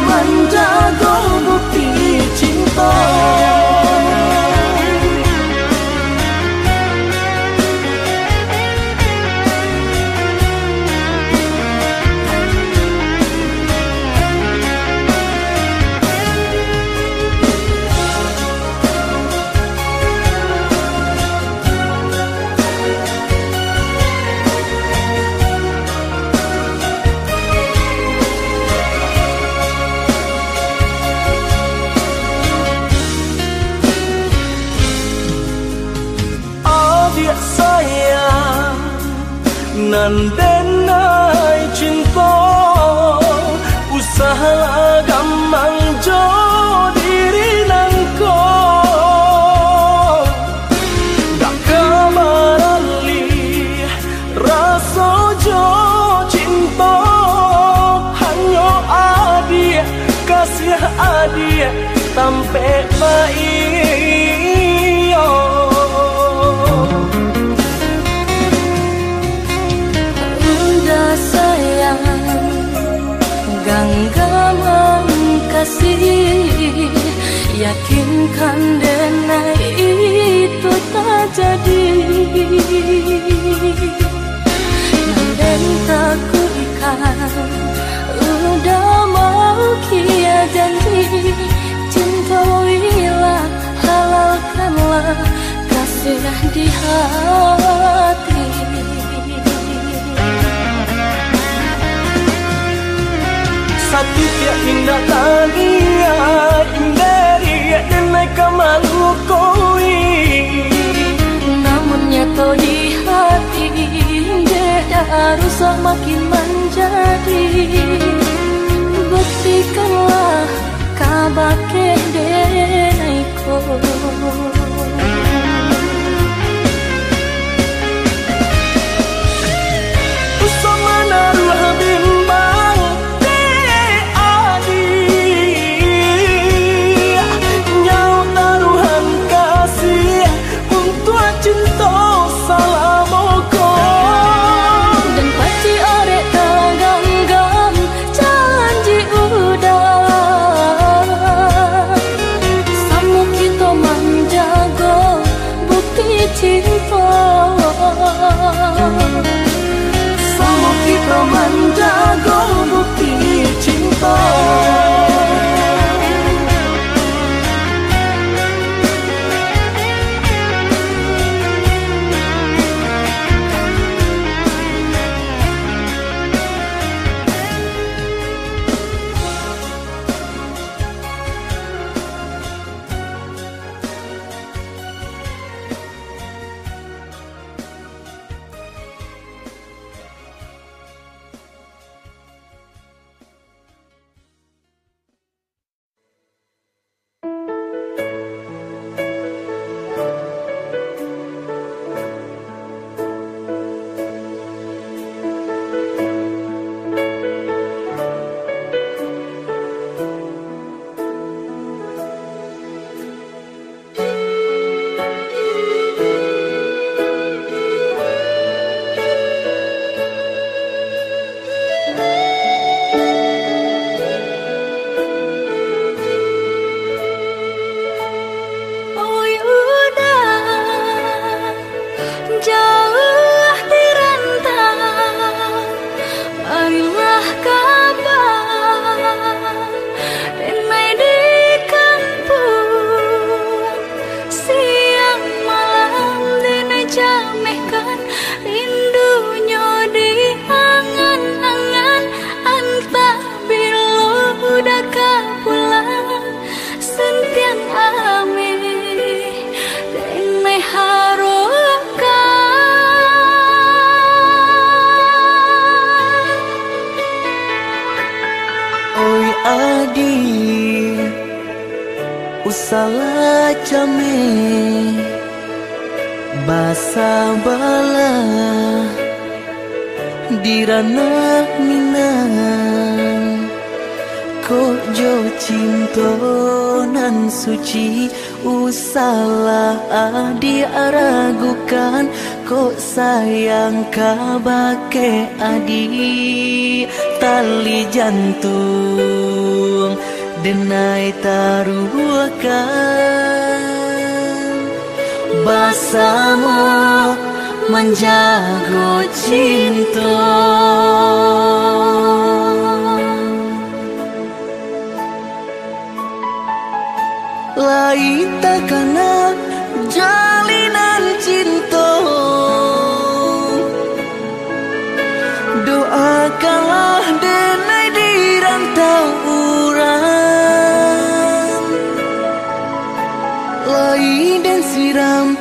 们的。di hati. Satu dia indah lagi Dari dan mereka malu koi. Namun nyata di hati dia rusak makin menjadi. Buktikanlah kabar kabake denaiku kembali jantung Denai taruhkan. Basamu menjago cinta. Lain takkan jalina ensiram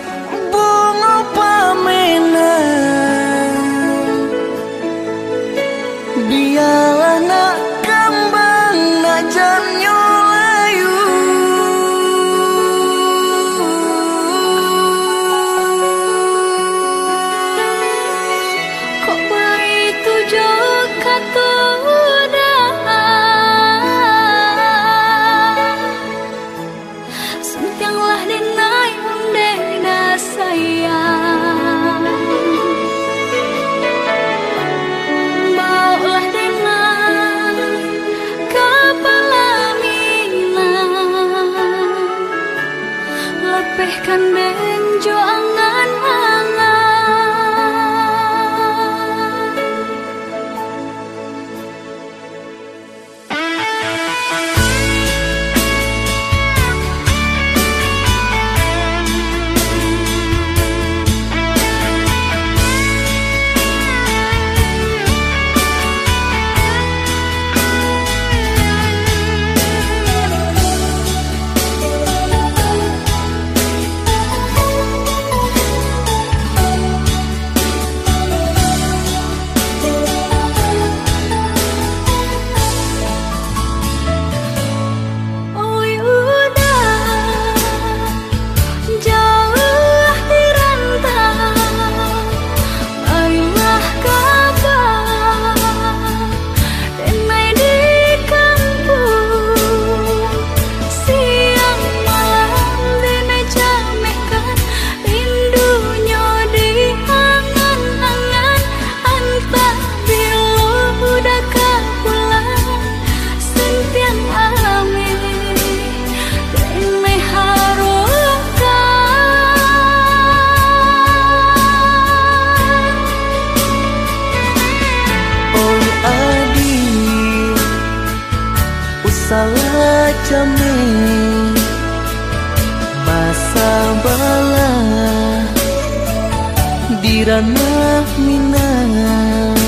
tanah Minang.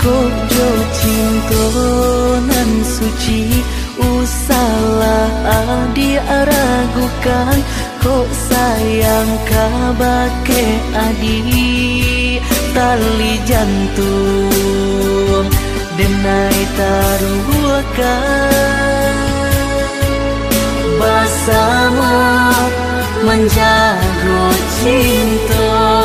Kojo cintonan suci Usalah adi aragukan Kok sayang kabake adi? Tali jantung Denai taruhkan. Basama menjaga cinta.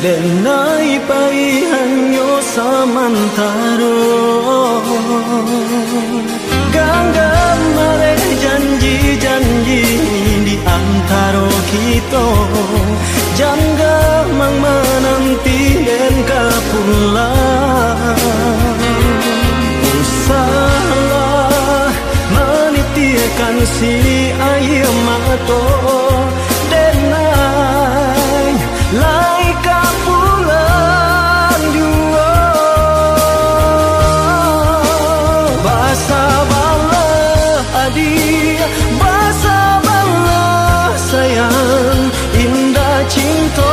Denai pai hanyo samantaro. Ganggam mare janji-janji di antara kita Jangga mang menanti dan kapulang Usahalah menitiakan si ayam mato. Denai lai kapulang dua Basa bala adik Basa bala sayang. Indah cinta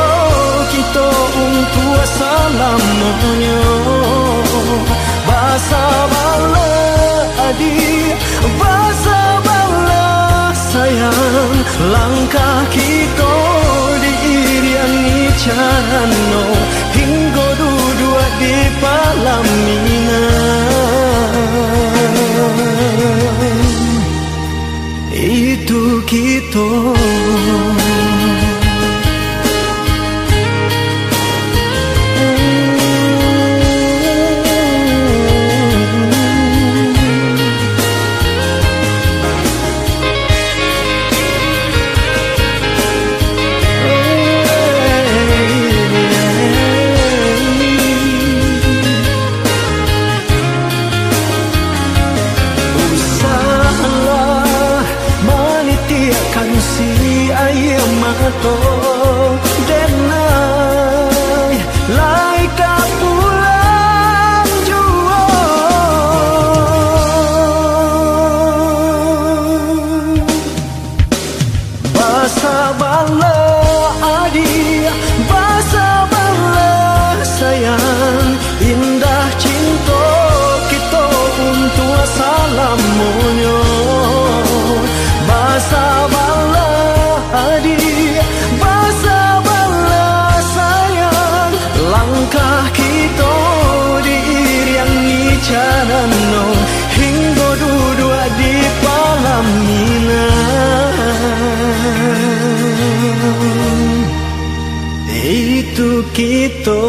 carano Hingga duduk di pelaminan Itu kita untuk salamonyo Basa bala adik Basa bala sayang. Langkah kita diiriangi carano Hingga duduk di pelaminan Itu kita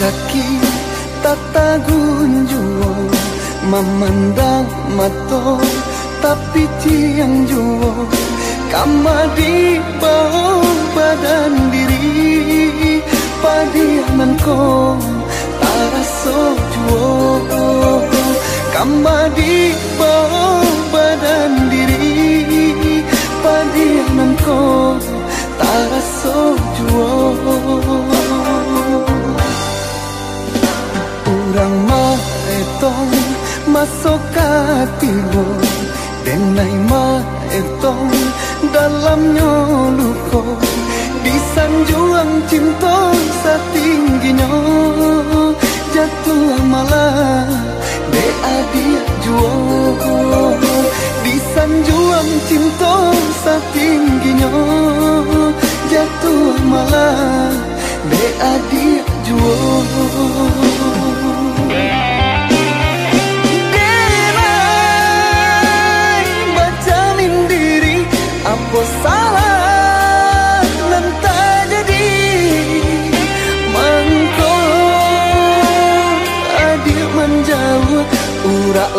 kaki tak tata gunjuo memandang mata, tapi tiang juo. Kama di bawah badan diri padianan ko taraso juo. Kama di bawah badan diri padianan ko taraso juo. itong masokatilo Denay ma itong dalam nyo luko Di sanjung ang cinta sa tinggi nyo Jatuh amalah de adia tôi xa sanjung ghi cinta sa tinggi nyo Jatuh amalah de adia juo gak